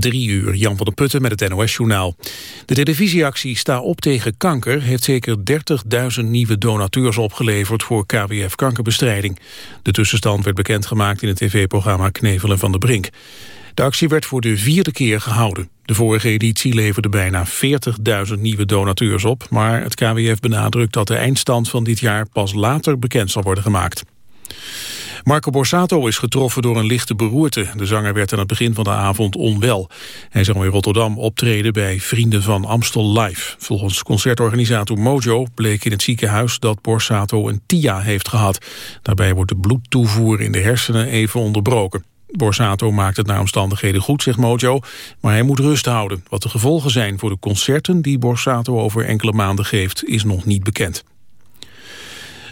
Drie uur, Jan van der Putten met het NOS-journaal. De televisieactie Sta op tegen kanker heeft zeker 30.000 nieuwe donateurs opgeleverd voor KWF-kankerbestrijding. De tussenstand werd bekendgemaakt in het tv-programma Knevelen van de Brink. De actie werd voor de vierde keer gehouden. De vorige editie leverde bijna 40.000 nieuwe donateurs op, maar het KWF benadrukt dat de eindstand van dit jaar pas later bekend zal worden gemaakt. Marco Borsato is getroffen door een lichte beroerte. De zanger werd aan het begin van de avond onwel. Hij zou in Rotterdam optreden bij Vrienden van Amstel Live. Volgens concertorganisator Mojo bleek in het ziekenhuis dat Borsato een TIA heeft gehad. Daarbij wordt de bloedtoevoer in de hersenen even onderbroken. Borsato maakt het naar omstandigheden goed, zegt Mojo, maar hij moet rust houden. Wat de gevolgen zijn voor de concerten die Borsato over enkele maanden geeft, is nog niet bekend.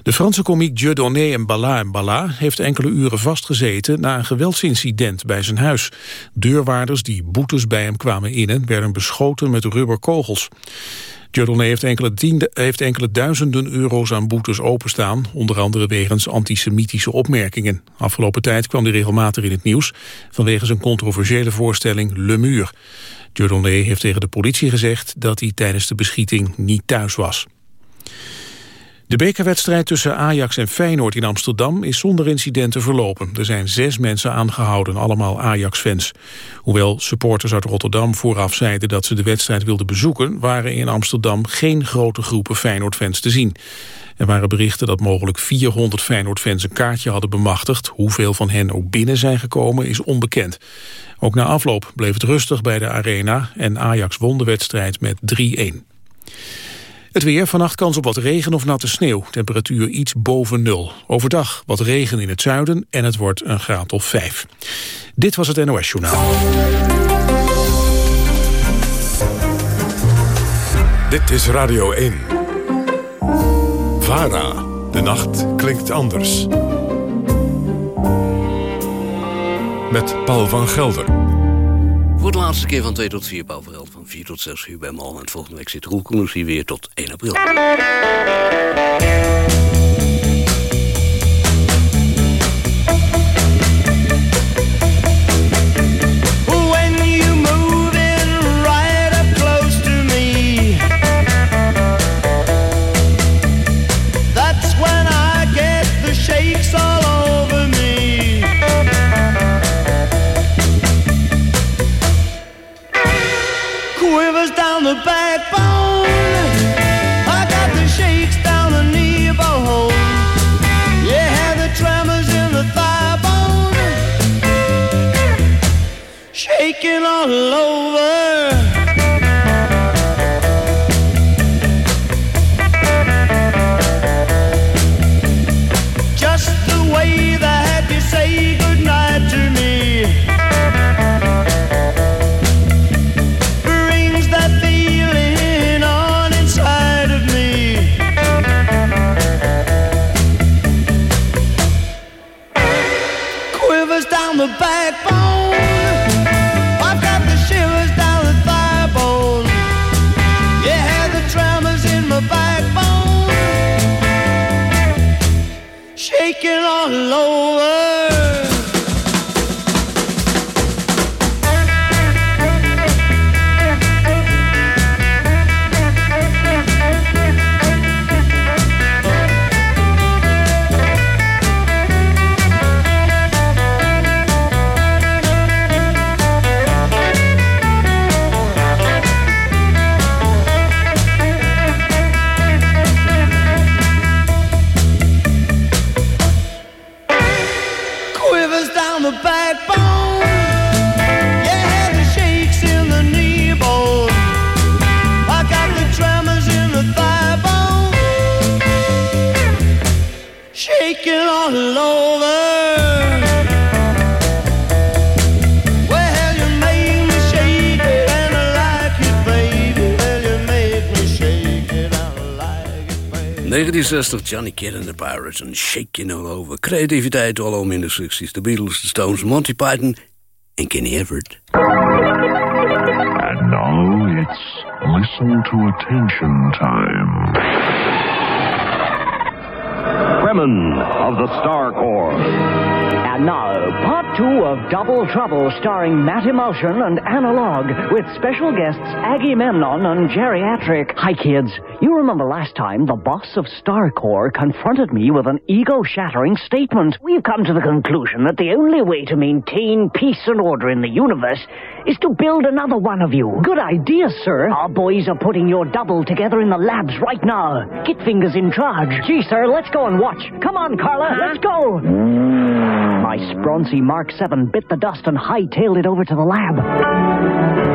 De Franse komiek Dieudonné en Bala en Bala heeft enkele uren vastgezeten na een geweldsincident bij zijn huis. Deurwaarders die boetes bij hem kwamen innen werden beschoten met rubberkogels. Dieudonné heeft enkele, heeft enkele duizenden euro's aan boetes openstaan, onder andere wegens antisemitische opmerkingen. Afgelopen tijd kwam hij regelmatig in het nieuws vanwege zijn controversiële voorstelling Le Mur. Dieudonné heeft tegen de politie gezegd dat hij tijdens de beschieting niet thuis was. De bekerwedstrijd tussen Ajax en Feyenoord in Amsterdam is zonder incidenten verlopen. Er zijn zes mensen aangehouden, allemaal Ajax-fans. Hoewel supporters uit Rotterdam vooraf zeiden dat ze de wedstrijd wilden bezoeken... waren in Amsterdam geen grote groepen Feyenoord-fans te zien. Er waren berichten dat mogelijk 400 Feyenoord-fans een kaartje hadden bemachtigd. Hoeveel van hen ook binnen zijn gekomen is onbekend. Ook na afloop bleef het rustig bij de arena en Ajax won de wedstrijd met 3-1. Het weer, vannacht kans op wat regen of natte sneeuw. Temperatuur iets boven nul. Overdag wat regen in het zuiden en het wordt een graad of vijf. Dit was het NOS Journaal. Dit is Radio 1. VARA. De nacht klinkt anders. Met Paul van Gelder. Voor de laatste keer van 2 tot 4 Bouwverheld van 4 tot 6 uur bij Mal. En volgende week zit Roel hier weer tot 1 april. Johnny Kidd and the Pirates en Shaking All Over. Creativiteit all over in de 60s. The Beatles, The Stones, Monty Python en Kenny Everett. And now it's listen to attention time. Women of the Star Corps. And now, part two of Double Trouble starring Matt Emulsion and Analog with special guests Aggie Memnon and Geriatric. Hi, kids. You remember last time the boss of StarCorps confronted me with an ego-shattering statement. We've come to the conclusion that the only way to maintain peace and order in the universe is to build another one of you. Good idea, sir. Our boys are putting your double together in the labs right now. Gitfinger's in charge. Gee, sir, let's go and watch. Come on, Carla, let's go. My Sproncy Mark 7 bit the dust and hightailed it over to the lab.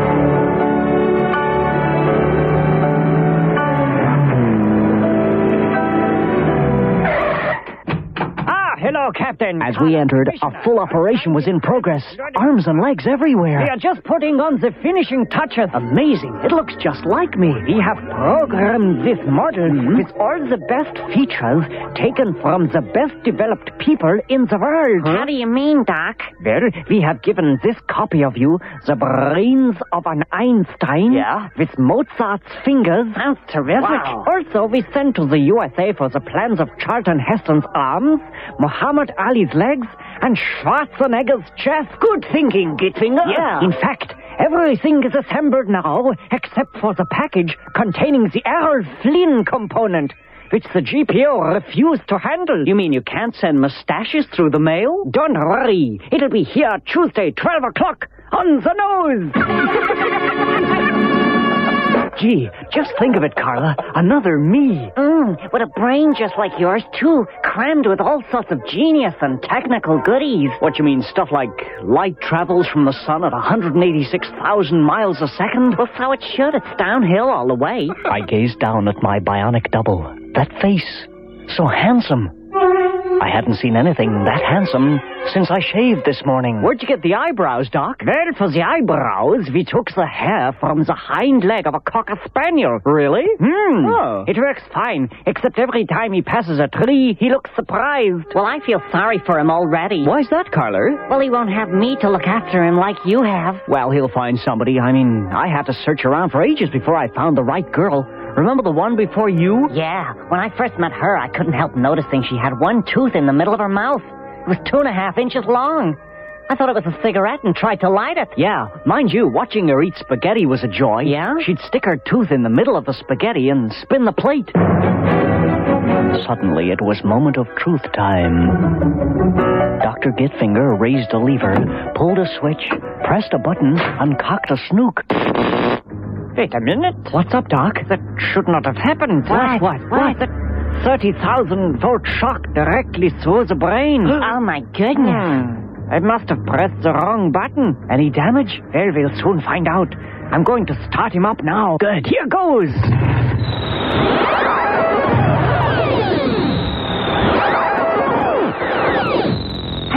Hello, Captain. As we entered, a full operation was in progress. Arms and legs everywhere. We are just putting on the finishing touches. Amazing. It looks just like me. We have programmed this model mm-hmm. with all the best features taken from the best developed people in the world. How do you mean, Doc? Well, we have given this copy of you the brains of an Einstein Yeah? with Mozart's fingers. Sounds terrific. Wow. Also, we sent to the USA for the plans of Charlton Heston's arms, Muhammad Ali's legs, and Schwarzenegger's chest. Good thinking, Gitfinger. Yeah. In fact, everything is assembled now except for the package containing the Errol Flynn component. Which the GPO refused to handle. You mean you can't send mustaches through the mail? Don't worry. It'll be here Tuesday, 12 o'clock, on the nose. Gee, just think of it, Carla. Another me. Mm, with a brain just like yours, too, crammed with all sorts of genius and technical goodies. What you mean, stuff like light travels from the sun at 186,000 miles a second? Well, so it should. It's downhill all the way. I gazed down at my bionic double. That face, so handsome. I hadn't seen anything that handsome since I shaved this morning. Where'd you get the eyebrows, Doc? Well, for the eyebrows, we took the hair from the hind leg of a cocker spaniel. Really? Hmm. Oh. It works fine, except every time he passes a tree, he looks surprised. Well, I feel sorry for him already. Why's that, Carla? Well, he won't have me to look after him like you have. Well, he'll find somebody. I mean, I had to search around for ages before I found the right girl. Remember the one before you? Yeah, when I first met her, I couldn't help noticing she had one tooth in the middle of her mouth. It was two and a half inches long. I thought it was a cigarette and tried to light it. Yeah, mind you, watching her eat spaghetti was a joy. Yeah? She'd stick her tooth in the middle of the spaghetti and spin the plate. Suddenly, it was moment of truth time. Dr. Gitfinger raised a lever, pulled a switch, pressed a button, and cocked a snook. Wait a minute. What's up, Doc? That should not have happened. What? What? What? That 30,000 volt shock directly through the brain. Oh, my goodness. Hmm. I must have pressed the wrong button. Any damage? Well, we'll soon find out. I'm going to start him up now. Good. Here goes.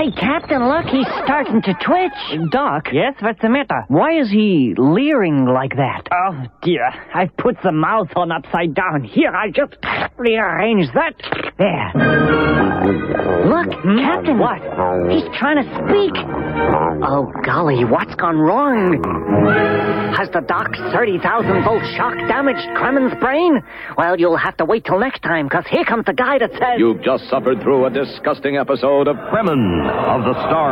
Hey, Captain, look, he's starting to twitch. Doc? Yes, what's the matter? Why is he leering like that? Oh, dear. I've put the mouth on upside down. Here, I'll just rearrange that. There. Look, hmm? Captain. What? He's trying to speak. Oh, golly, what's gone wrong? Has the doc's 30,000 volt shock damaged Kremmen's brain? Well, you'll have to wait till next time, because here comes the guy that says... You've just suffered through a disgusting episode of Kremmen of the Star.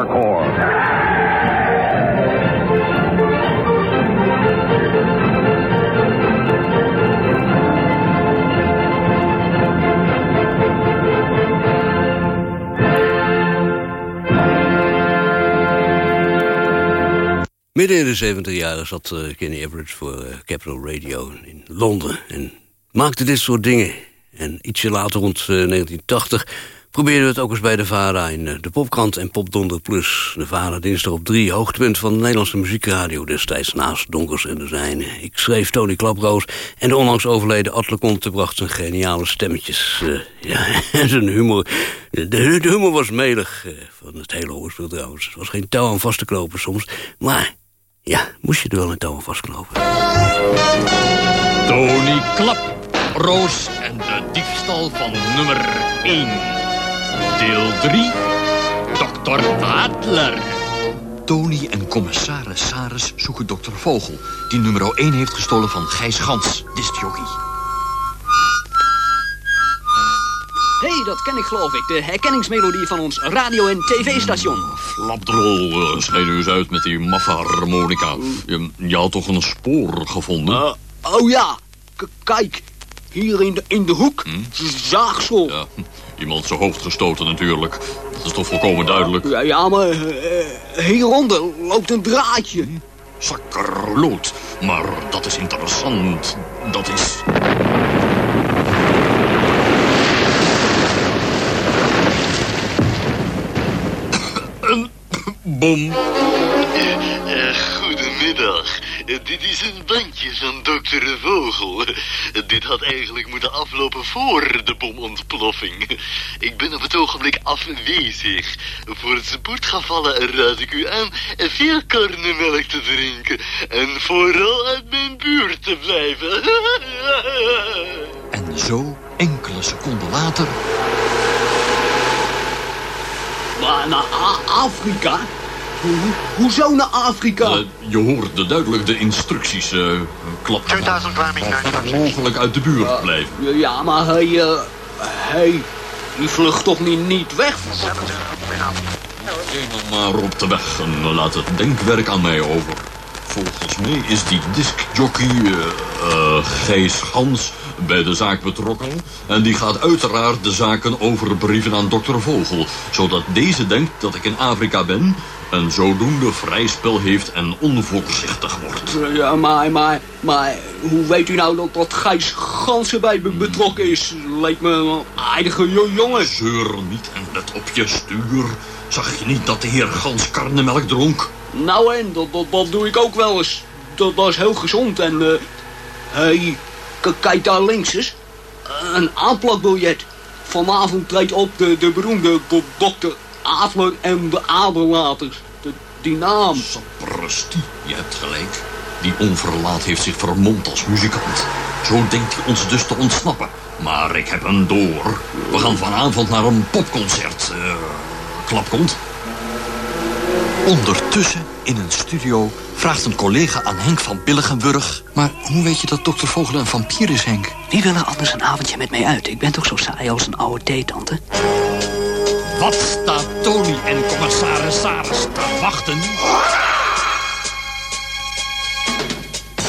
Midden in de 70 jaren zat eh, Kenny Everett voor eh, Capital Radio in Londen en maakte dit soort dingen. En ietsje later, rond eh, 1980, probeerden we het ook eens bij de VARA in eh, de Popkrant en Popdonder Plus. De VARA dinsdag op drie, hoogtepunt van de Nederlandse muziekradio destijds naast Donkers en de Zijne. Ik schreef Tony Klaproos en de onlangs overleden Atle Conte bracht zijn geniale stemmetjes. eh, ja, en zijn humor. De, humor was melig, eh, van het hele hoorspel trouwens. Het was geen touw aan vast te knopen soms, maar... Ja, moest je er wel een touw aan vastknopen. Tony Klap, Roos en de diefstal van nummer 1. Deel 3, Dr. Adler. Tony en commissaris Saris zoeken dokter Vogel... die nummer 1 heeft gestolen van Gijs Gans, discjockey. Hé, hey, dat ken ik geloof ik. De herkenningsmelodie van ons radio- en tv-station. Flapdrol, uh, schijn u eens uit met die maffe harmonica. Je, je had toch een spoor gevonden? Uh, oh ja, K kijk. Hier in de, in de hoek. Hm? Zaagsel. Ja, iemand zijn hoofd gestoten natuurlijk. Dat is toch volkomen duidelijk. Ja, ja maar uh, hieronder loopt een draadje. Hm? Zakkerlood. Maar dat is interessant. Dat is... een bom. Dit is een bandje van dokter Vogel. Dit had eigenlijk moeten aflopen voor de bomontploffing. Ik ben op het ogenblik afwezig. Voor het spoedgevallen raad ik u aan veel karnemelk te drinken. En vooral uit mijn buurt te blijven. en zo, enkele seconden later... Maar naar Afrika? Ho hoezo naar Afrika? Uh, je hoorde duidelijk de instructies. Uh, klap. Mogelijk uit de buurt uh, blijven. Ja, maar hij... Uh, hij... Die vlucht toch niet, niet weg? Neem maar op de weg en laat het denkwerk aan mij over. Volgens mij is die discjockey uh, Gijs Gans bij de zaak betrokken. En die gaat uiteraard de zaken overbrieven aan dokter Vogel. Zodat deze denkt dat ik in Afrika ben... en zodoende vrij spel heeft en onvoorzichtig wordt. Ja, maar, maar, maar hoe weet u nou dat, dat Gijs Gans erbij betrokken is? Lijkt me een aardige jongen. Zeur niet en let op je stuur. Zag je niet dat de heer Gans karnemelk dronk? Nou en, dat, dat, dat doe ik ook wel eens. Dat, dat is heel gezond en... Uh, hey, kijk daar links eens. Een aanplakbiljet. Vanavond treedt op de, de beroemde dokter Adler en de Aderlaters. De, die naam. Sapristi, je hebt gelijk. Die onverlaat heeft zich vermomd als muzikant. Zo denkt hij ons dus te ontsnappen. Maar ik heb hem door. We gaan vanavond naar een popconcert. Uh, klapkont. Ondertussen, in een studio, vraagt een collega aan Henk van Billigenburg... Maar hoe weet je dat dokter Vogel een vampier is, Henk? Wie wil er anders een avondje met mij uit? Ik ben toch zo saai als een oude theetante? Wat staat Tony en commissaris Saris te wachten?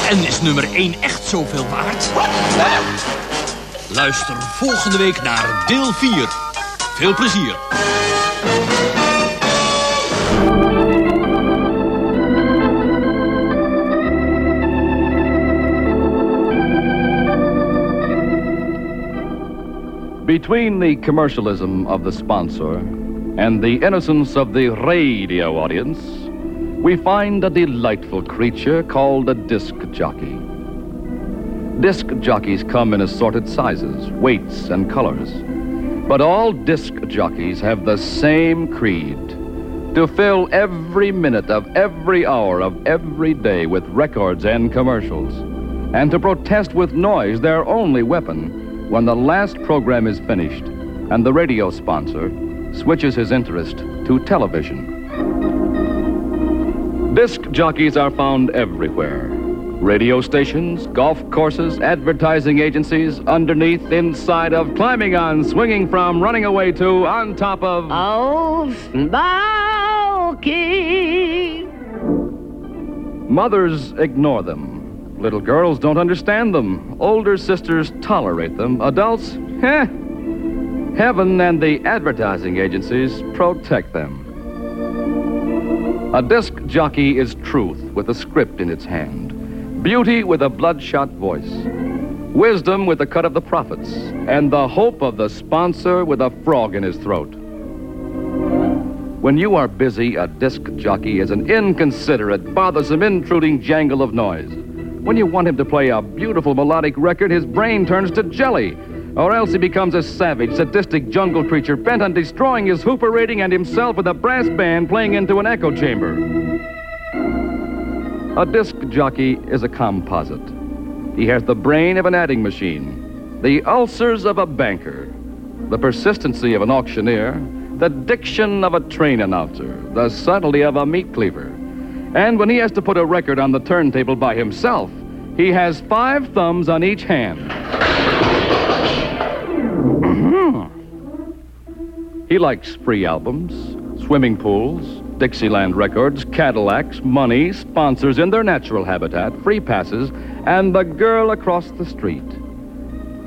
En is nummer 1 echt zoveel waard? Luister volgende week naar deel 4. Veel plezier. Between the commercialism of the sponsor and the innocence of the radio audience, we find a delightful creature called a disc jockey. Disc jockeys come in assorted sizes, weights, and colors. But all disc jockeys have the same creed to fill every minute of every hour of every day with records and commercials, and to protest with noise, their only weapon when the last program is finished and the radio sponsor switches his interest to television. Disc jockeys are found everywhere radio stations, golf courses, advertising agencies, underneath, inside of, climbing on, swinging from, running away to, on top of. Oh, bulky. Mothers ignore them. Little girls don't understand them. Older sisters tolerate them. Adults. Heaven and the advertising agencies protect them. A disc jockey is truth with a script in its hand, beauty with a bloodshot voice, wisdom with the cut of the prophets, and the hope of the sponsor with a frog in his throat. When you are busy, a disc jockey is an inconsiderate, bothersome, intruding jangle of noise. When you want him to play a beautiful melodic record, his brain turns to jelly. Or else he becomes a savage, sadistic jungle creature bent on destroying his hooper rating and himself with a brass band playing into an echo chamber. A disc jockey is a composite. He has the brain of an adding machine, the ulcers of a banker, the persistency of an auctioneer, the diction of a train announcer, the subtlety of a meat cleaver. And when he has to put a record on the turntable by himself, he has five thumbs on each hand. He likes free albums, swimming pools, Dixieland records, Cadillacs, money, sponsors in their natural habitat, free passes, and the girl across the street.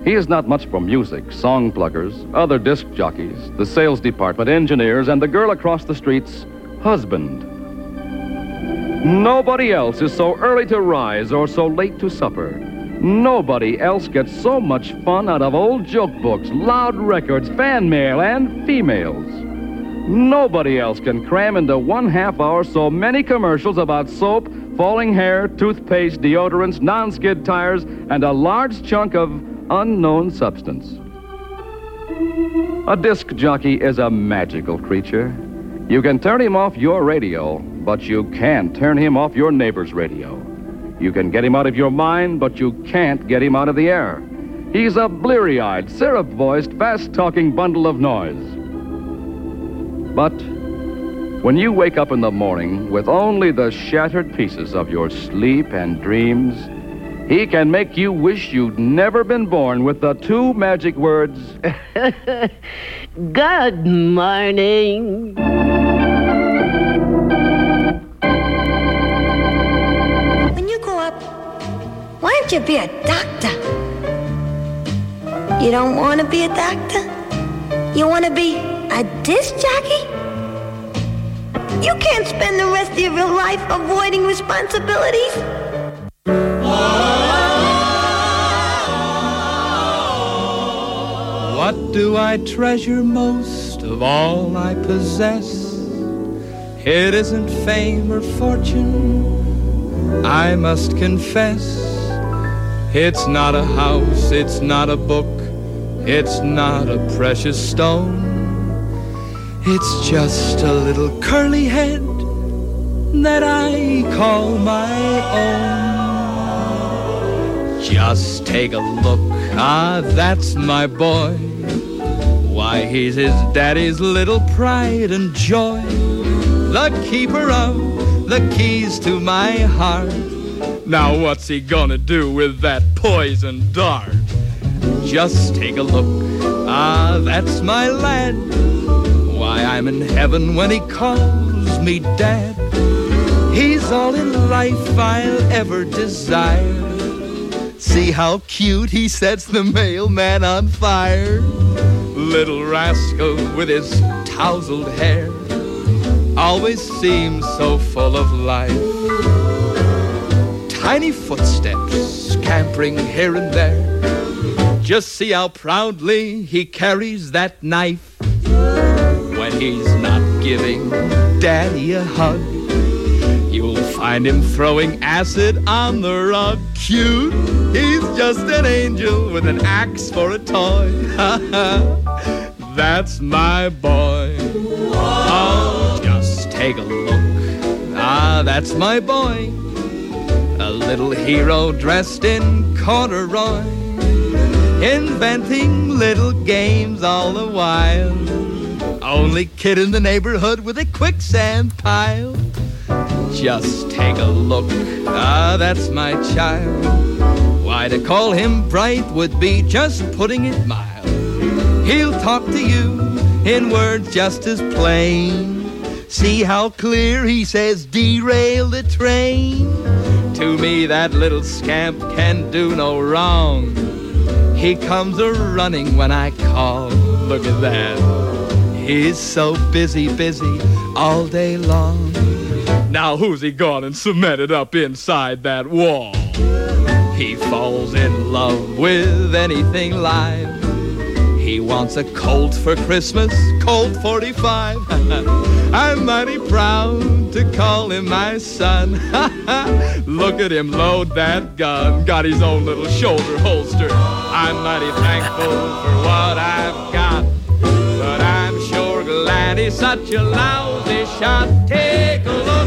He is not much for music, song pluggers, other disc jockeys, the sales department, engineers, and the girl across the street's husband. Nobody else is so early to rise or so late to supper. Nobody else gets so much fun out of old joke books, loud records, fan mail, and females. Nobody else can cram into one half hour so many commercials about soap, falling hair, toothpaste, deodorants, non skid tires, and a large chunk of unknown substance. A disc jockey is a magical creature. You can turn him off your radio, but you can't turn him off your neighbor's radio. You can get him out of your mind, but you can't get him out of the air. He's a bleary eyed, syrup voiced, fast talking bundle of noise. But when you wake up in the morning with only the shattered pieces of your sleep and dreams, he can make you wish you'd never been born with the two magic words Good morning. When you grow up, why don't you be a doctor? You don't want to be a doctor? You want to be a disc jockey? You can't spend the rest of your life avoiding responsibilities. What do I treasure most of all I possess? It isn't fame or fortune, I must confess. It's not a house, it's not a book, it's not a precious stone. It's just a little curly head that I call my own. Just take a look, ah, that's my boy. Why, he's his daddy's little pride and joy. The keeper of the keys to my heart. Now, what's he gonna do with that poison dart? Just take a look, ah, that's my lad. Why, I'm in heaven when he calls me dad. He's all in life I'll ever desire. See how cute he sets the mailman on fire. Little rascal with his tousled hair always seems so full of life. Tiny footsteps scampering here and there. Just see how proudly he carries that knife when he's not giving daddy a hug. You'll find him throwing acid on the rug. Cute, he's just an angel with an axe for a toy. Ha, that's my boy. Oh, just take a look. Ah, that's my boy. A little hero dressed in corduroy. Inventing little games all the while. Only kid in the neighborhood with a quicksand pile. Just take a look. Ah, that's my child. Why, to call him bright would be just putting it mild. He'll talk to you in words just as plain. See how clear he says, derail the train. To me, that little scamp can do no wrong. He comes a running when I call. Look at that. He's so busy, busy all day long. Now who's he gone and cemented up inside that wall? He falls in love with anything live. He wants a Colt for Christmas, Colt 45. I'm mighty proud to call him my son. Look at him load that gun, got his own little shoulder holster. I'm mighty thankful for what I've got, but I'm sure glad he's such a lousy shot. Take a look.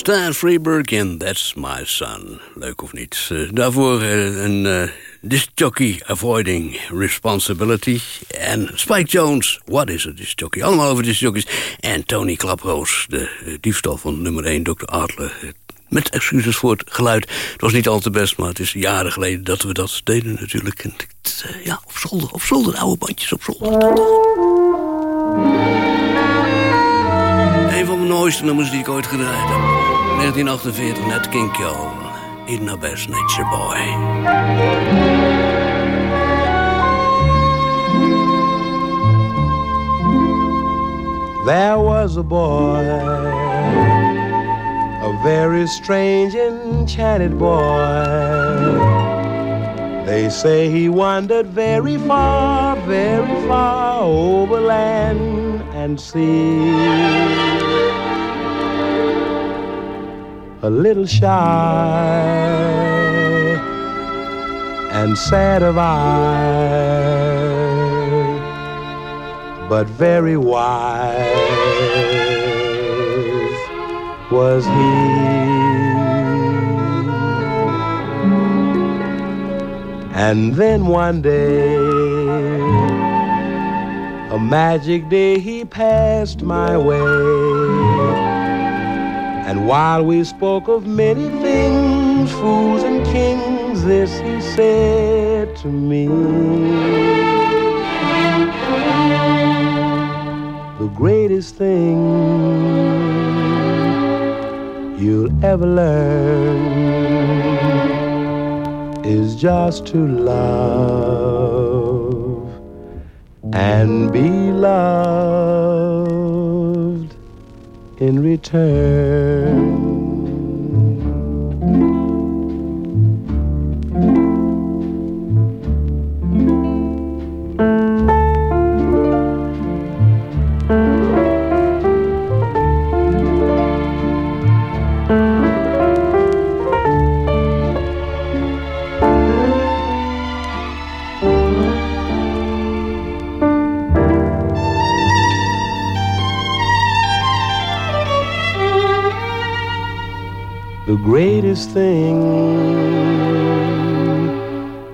Stan Freeburg en That's My Son. Leuk of niet. Uh, daarvoor uh, een uh, disc jockey avoiding responsibility. En Spike Jones, what is a disc jockey? Allemaal over disc jockeys. En Tony Klaproos, de diefstal van nummer 1, Dr. Adler. Met excuses voor het geluid. Het was niet al te best, maar het is jaren geleden dat we dat deden natuurlijk. En, ja, op zolder, op zolder, oude bandjes op zolder. Een van mijn mooiste nummers die ik ooit gedraaid heb. 1948, net King Cole. In a best nature boy. There was a boy, a very strange, enchanted boy. They say he wandered very far, very far over land and see A little shy and sad of eye but very wise was he. And then one day, a magic day, he passed my way. And while we spoke of many things, fools and kings, this he said to me. the greatest thing you'll ever learn is just to love and be loved in return. Greatest thing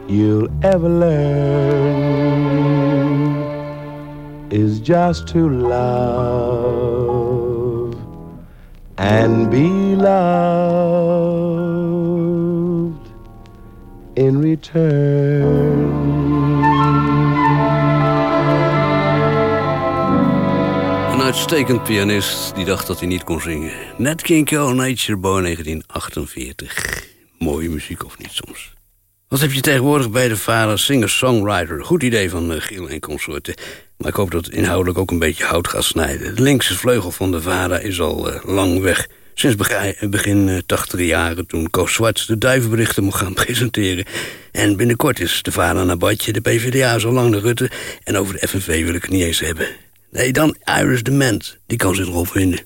you'll ever learn is just to love and be loved in return. Uitstekend pianist die dacht dat hij niet kon zingen. Nat King Cole, Nature Boy 1948. Mooie muziek of niet soms. Wat heb je tegenwoordig bij de vader singer-songwriter? Goed idee van uh, Giel en consorten. Maar ik hoop dat het inhoudelijk ook een beetje hout gaat snijden. De linkse vleugel van de VARA is al uh, lang weg. Sinds begin uh, 80 jaren toen Koos Zwarts de duivenberichten mocht gaan presenteren. En binnenkort is de VARA naar Badje, de PvdA zo lang de Rutte... en over de FNV wil ik het niet eens hebben. Nee, dan Iris Dement. Die kan zich erop vinden.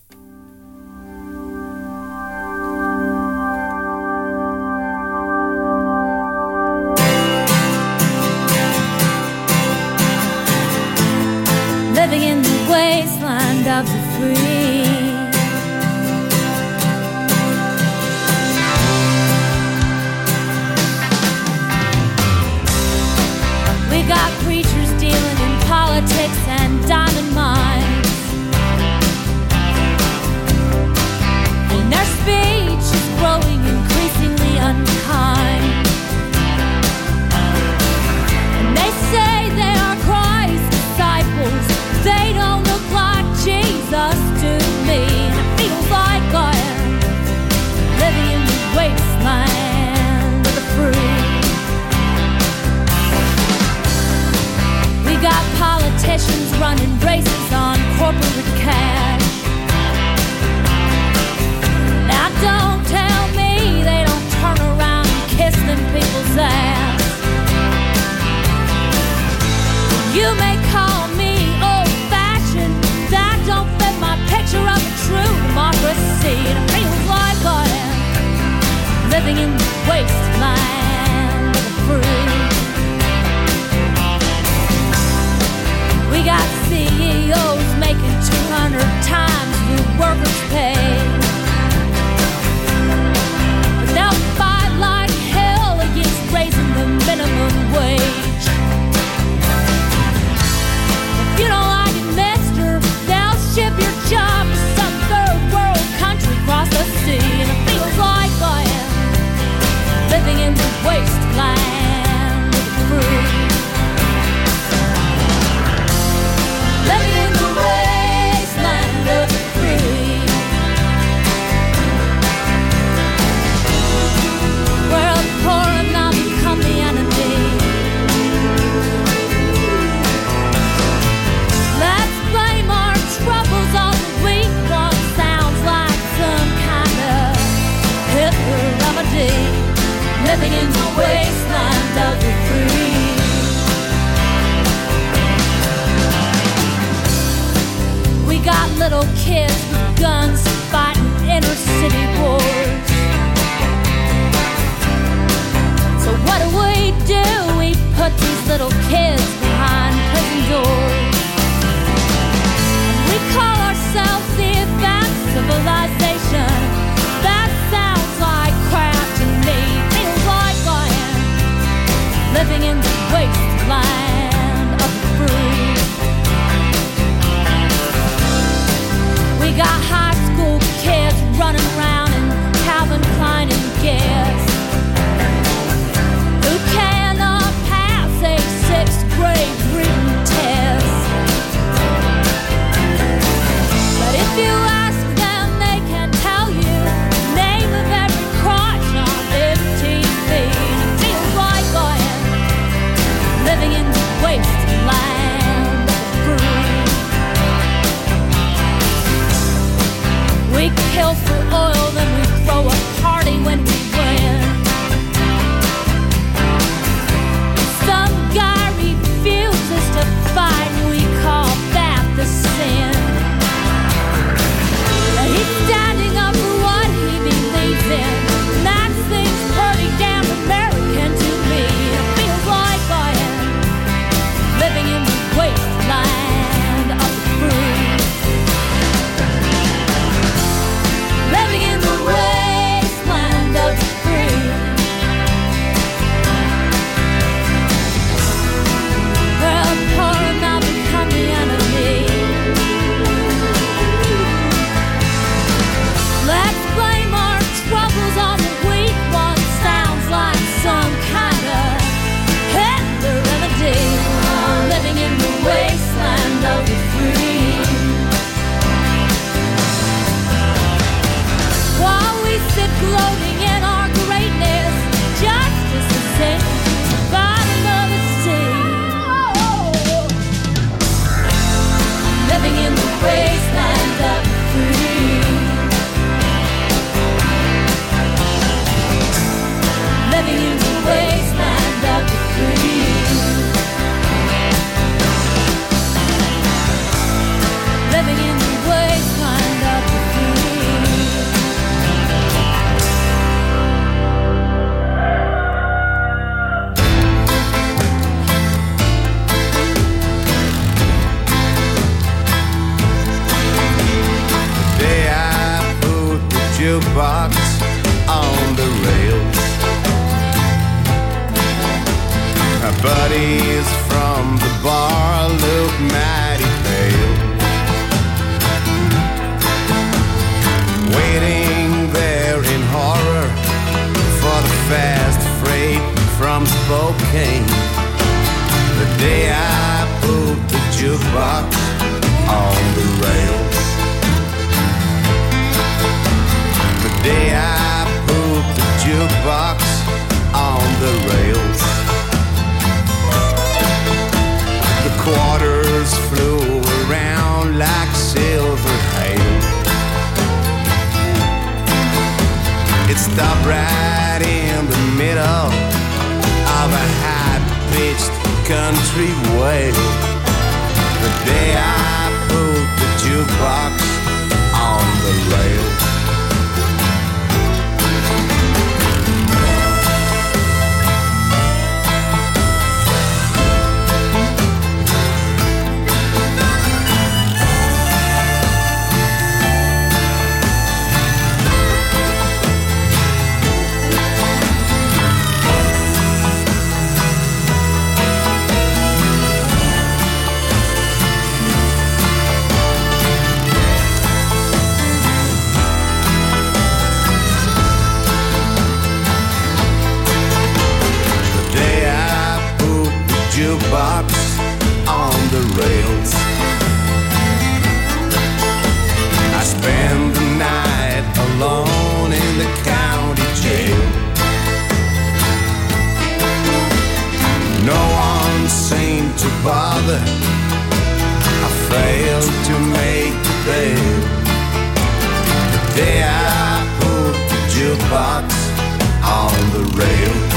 In the bother. I failed to make the bail. The day I put the jukebox on the rail.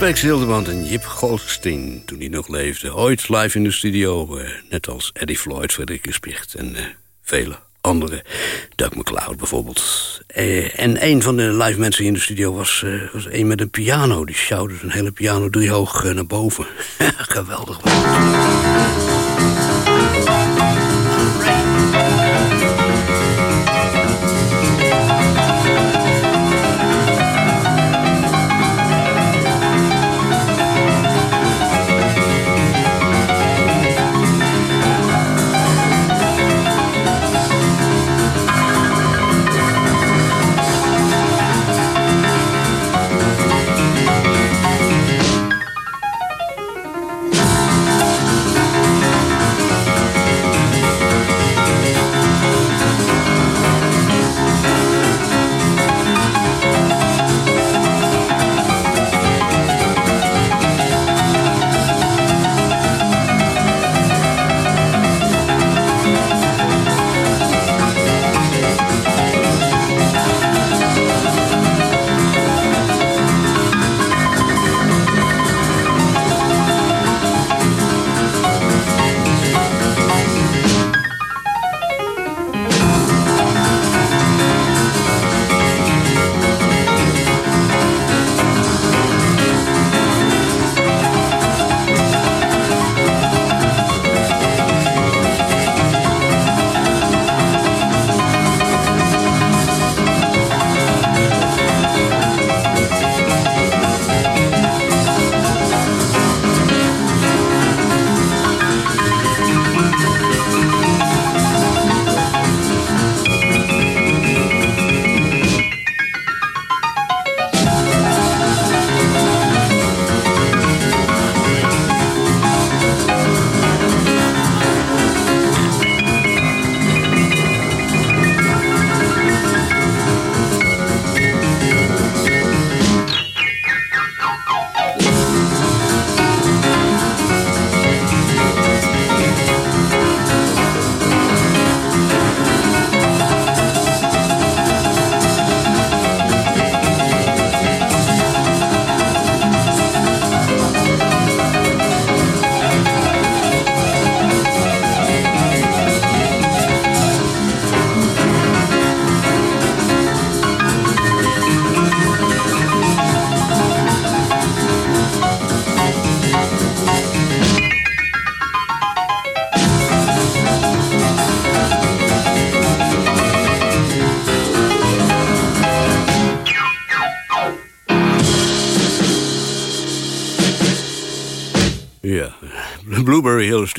Spex Hildebrand en Jip Goldstein toen hij nog leefde. Ooit live in de studio, eh, net als Eddie Floyd, Frederik Spicht en eh, vele anderen. Doug McLeod bijvoorbeeld. Eh, en een van de live mensen in de studio was, was een met een piano. Die sjouwde een hele piano driehoog naar boven. Geweldig.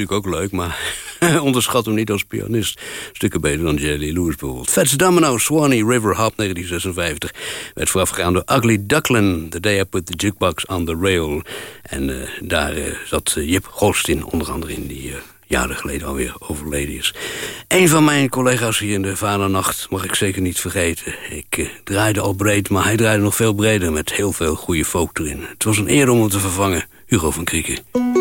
Natuurlijk ook leuk, maar onderschat hem niet als pianist. Stukken beter dan Jerry Lewis bijvoorbeeld. Fats Domino, Swanee River Hop 1956. Werd voorafgegaan door Ugly Duckland. The Day I Put the Jukebox on the Rail. En uh, daar uh, zat uh, Jip Gost in, onder andere in die jaren geleden alweer overleden is. Een van mijn collega's hier in de Vadernacht mag ik zeker niet vergeten. Ik draaide al breed, maar hij draaide nog veel breder... met heel veel goede folk erin. Het was een eer om hem te vervangen, Hugo van Krieken.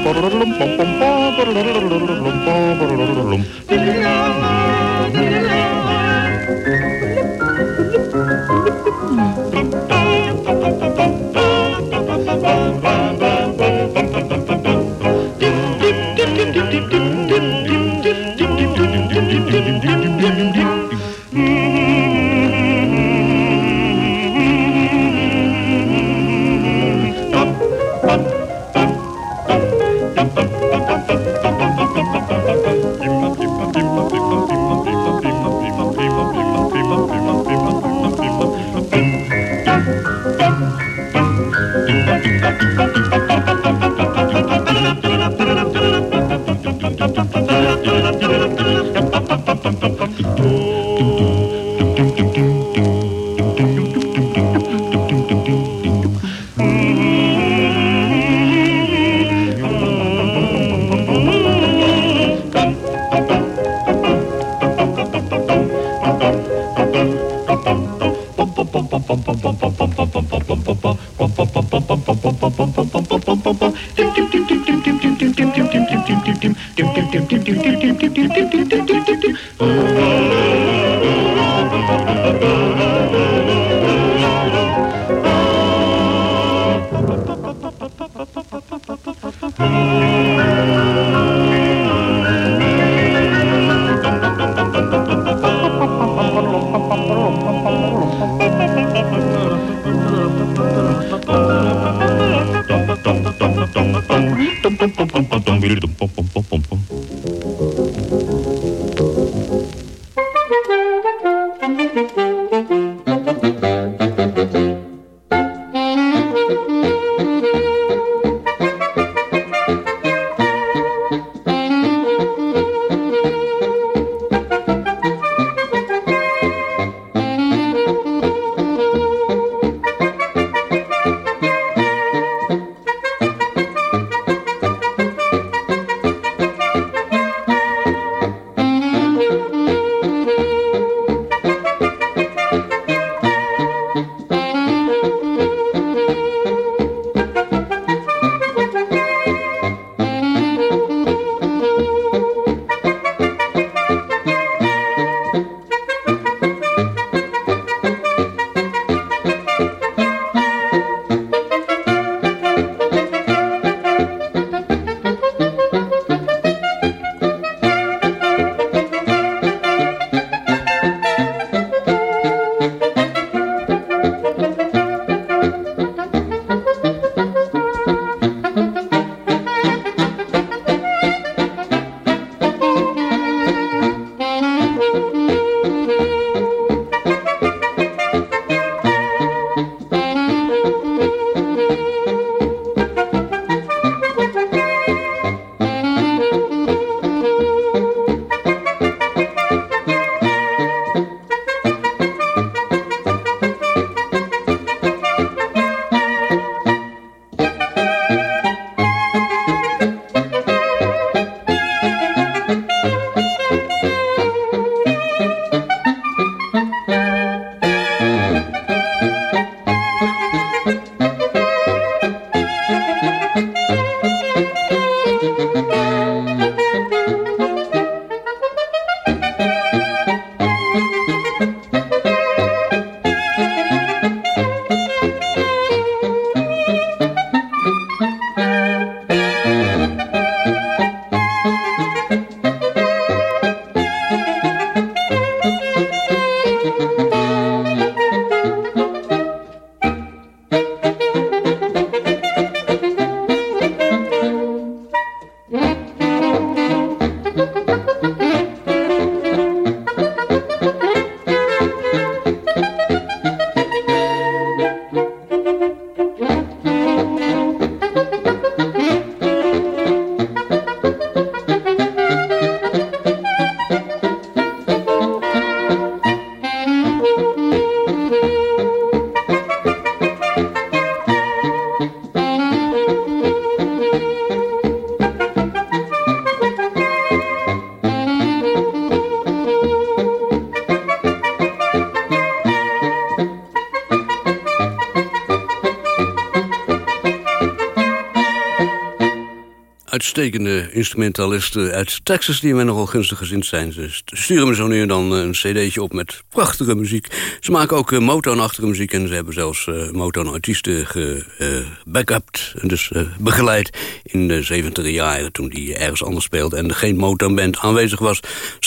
uitstekende instrumentalisten uit Texas... die mij nogal gunstig gezind zijn. Ze sturen me zo nu en dan een cd'tje op met prachtige muziek. Ze maken ook uh, Motown-achtige muziek... en ze hebben zelfs Motown-artiesten gebackupt, dus begeleid... in de 70 jaren, toen die ergens anders speelde... en er geen Motown-band aanwezig was.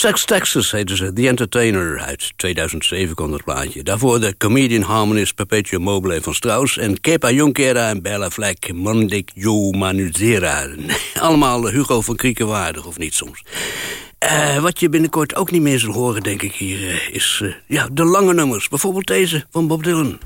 Sex Texas heette ze, The Entertainer. Uit 2007 kwam dat plaatje. Daarvoor de comedian harmonist Perpetuum Mobile van Strauss... en Kepa Jonkera en Bella Fleck, Mondik Jo Manuzera... Allemaal Hugo van Krieken waardig, of niet soms. Uh, wat je binnenkort ook niet meer zal horen, denk ik hier... Uh, is uh, ja, de lange nummers. Bijvoorbeeld deze van Bob Dylan.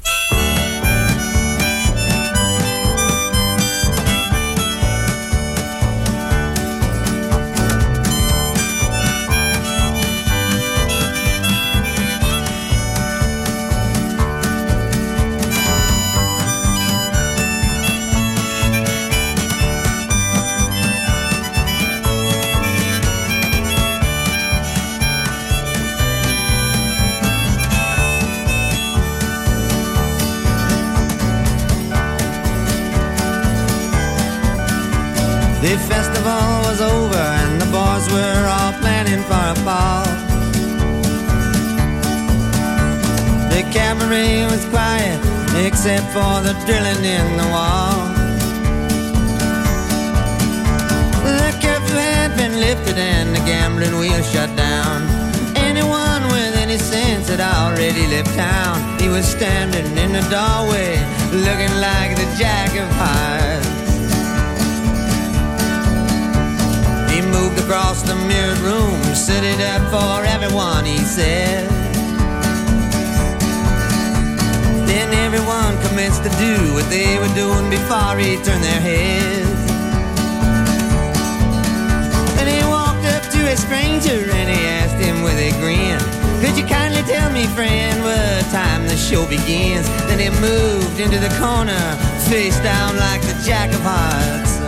Begins? Then he moved into the corner, face down like the jack of hearts.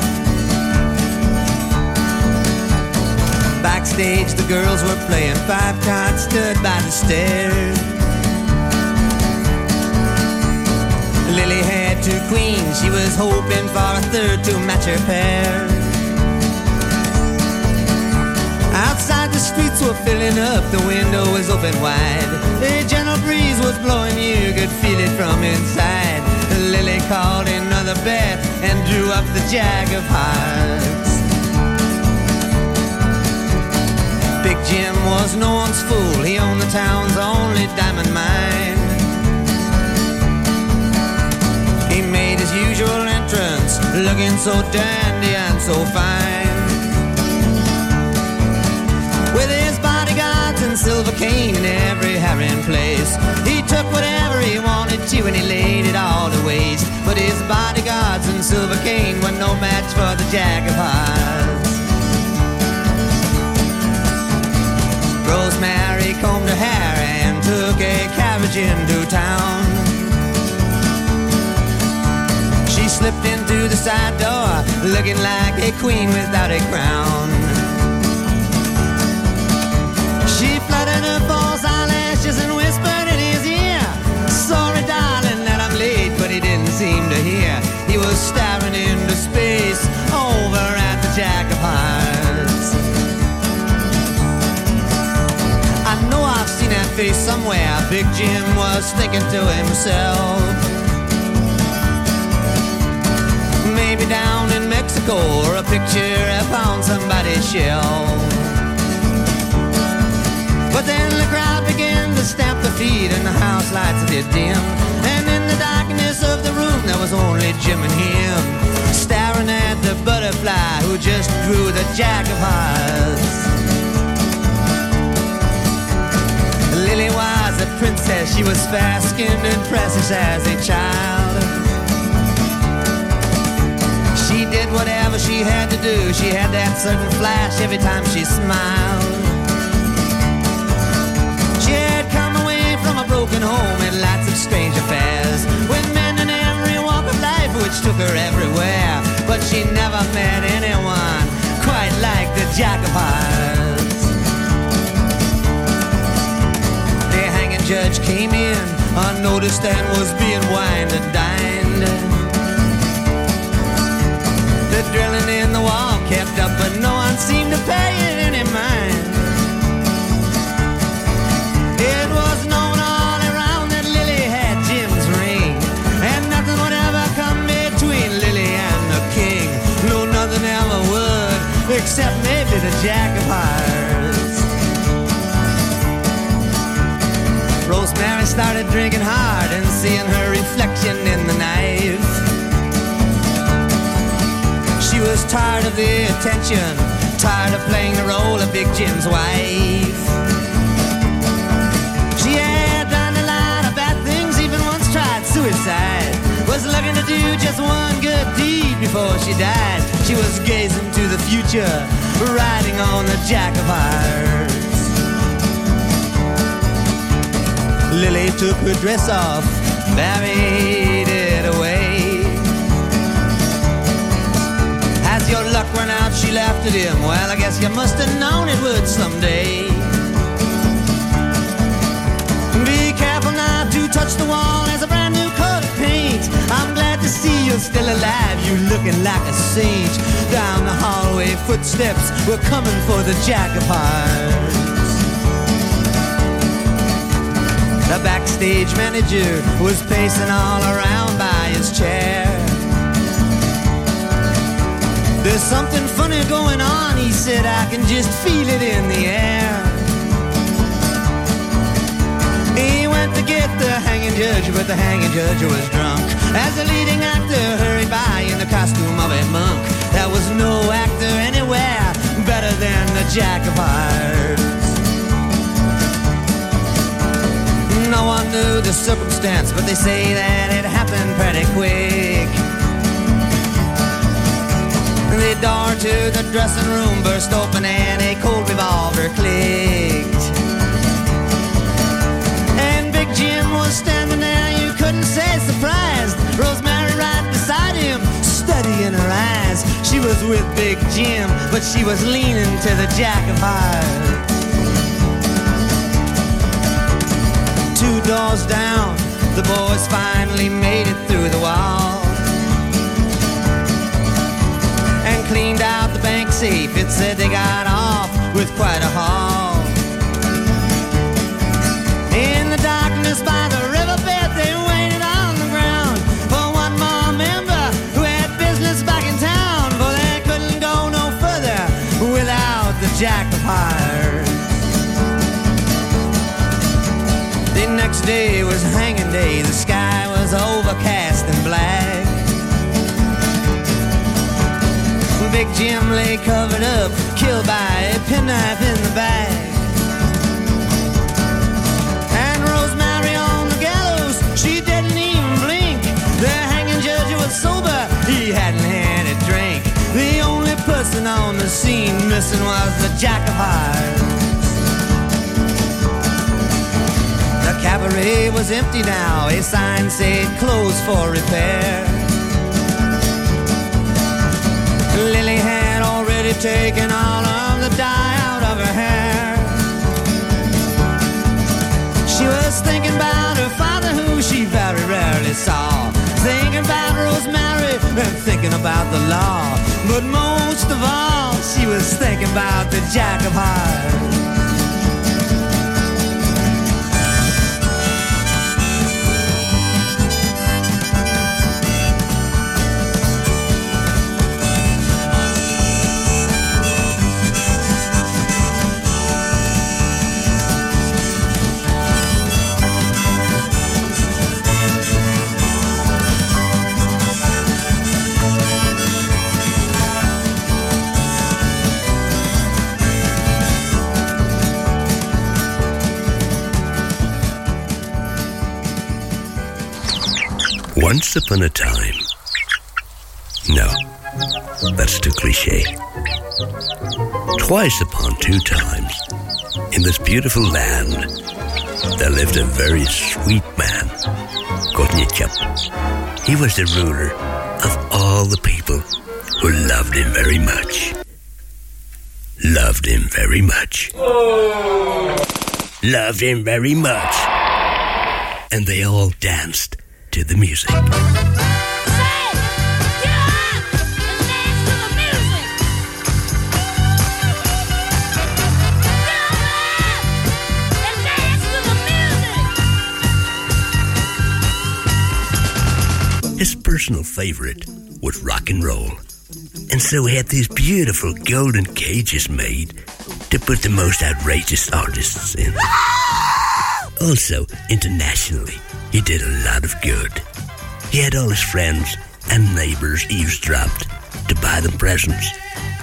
Backstage, the girls were playing five cards, stood by the stairs. Lily had two queens, she was hoping for a third to match her pair. Outside, the streets were filling up, the window was open wide. A gentle breeze was blowing, you could feel it from inside. Lily called another bet and drew up the jack of hearts. Big Jim was no one's fool. He owned the town's only diamond mine. He made his usual entrance, looking so dandy and so fine. With his bodyguards and silver cane in every herring place, he took whatever he wanted to and he laid it all to waste. But his bodyguards and silver cane were no match for the Jack of Hearts. Rosemary combed her hair and took a carriage into town. She slipped into the side door, looking like a queen without a crown. She her false eyelashes and whispered in his ear, Sorry, darling, that I'm late, but he didn't seem to hear. He was staring into space over at the Jack of Hearts. I know I've seen that face somewhere. Big Jim was thinking to himself. Maybe down in Mexico or a picture upon somebody's shelf. Began to stamp their feet and the house lights did dim. And in the darkness of the room there was only Jim and him. Staring at the butterfly who just drew the jack of hearts. Lily was a princess, she was fair-skinned and precious as a child. She did whatever she had to do, she had that certain flash every time she smiled. Broken home and lots of strange affairs with men in every walk of life which took her everywhere. But she never met anyone quite like the Jack of Hearts. The hanging judge came in unnoticed and was being wined and dined. The drilling in the wall kept except maybe the Jack of Hearts. Rosemary started drinking hard and seeing her reflection in the knife. She was tired of the attention, tired of playing the role of Big Jim's wife. To do just one good deed before she died. She was gazing to the future, riding on the Jack of Hearts. Lily took her dress off, buried it away. Has your luck run out? She laughed at him. Well, I guess you must have known it would someday. Be careful not to touch the wall as a brand new coat of paint. I'm glad you're still alive. You looking like a saint. Down the hallway, footsteps were coming for the Jack of Hearts. The backstage manager was pacing all around by his chair. There's something funny going on, he said. I can just feel it in the air. He went to get the judge, but the hanging judge was drunk. As the leading actor hurried by in the costume of a monk, there was no actor anywhere better than the Jack of Hearts. No one knew the circumstance, but they say that it happened pretty quick. The door to the dressing room burst open and a cold revolver clicked. Was standing there, you couldn't say surprised. Rosemary right beside him, studying her eyes. She was with Big Jim, but she was leaning to the Jack of Hearts. Two doors down, the boys finally made it through the wall. And cleaned out the bank safe. It said they got off with quite a haul. Day was hanging day. The sky was overcast and black. Big Jim lay covered up, killed by a penknife in the back. Scene missing was the Jack of Hearts. The cabaret was empty now, a sign said closed for repair. Lily had already taken all of the dye out of her hair. She was thinking about her father, who she very rarely saw. Thinking about Rosemary and thinking about the law. But most of all, she was thinking about the Jack of Hearts. Once upon a time. No, that's too cliche. Twice upon two times, in this beautiful land, there lived a very sweet man, Kotnichap. He was the ruler of all the people who loved him very much. Loved him very much. Loved him very much. And they all danced to the music. His personal favorite was rock and roll, and so he had these beautiful golden cages made to put the most outrageous artists in. also internationally. He did a lot of good. He had all his friends and neighbors eavesdropped to buy them presents,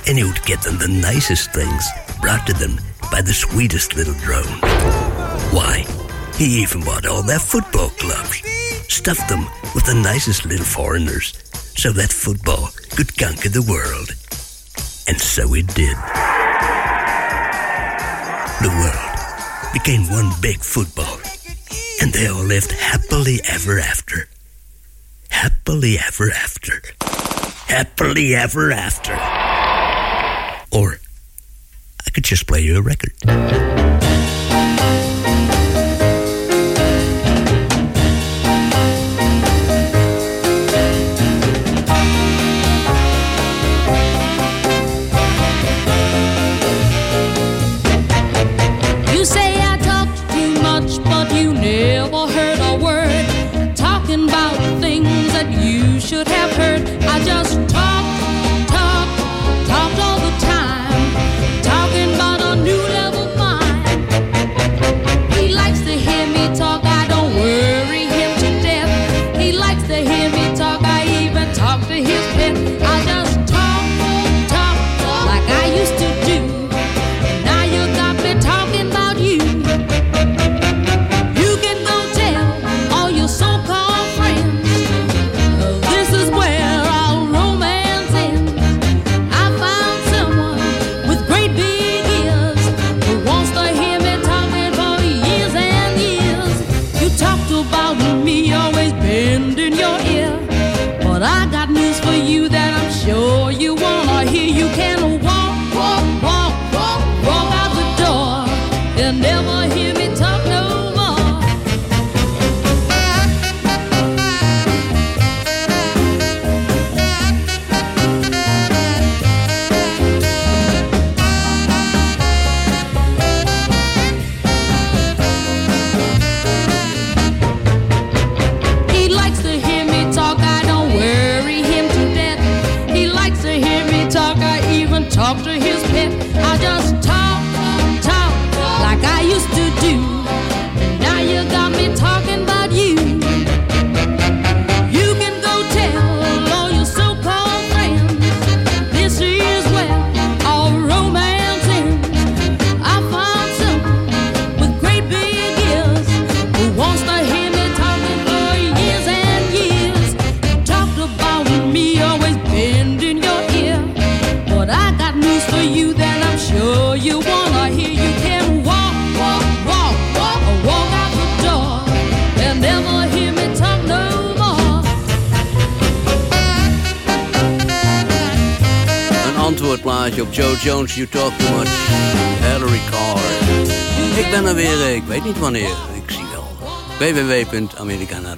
and he would get them the nicest things brought to them by the sweetest little drone. Why, he even bought all their football clubs, stuffed them with the nicest little foreigners, so that football could conquer the world. And so it did. The world became one big football and they all lived happily ever after. Happily ever after. Happily ever after. Or I could just play you a record. Independent Amerikaner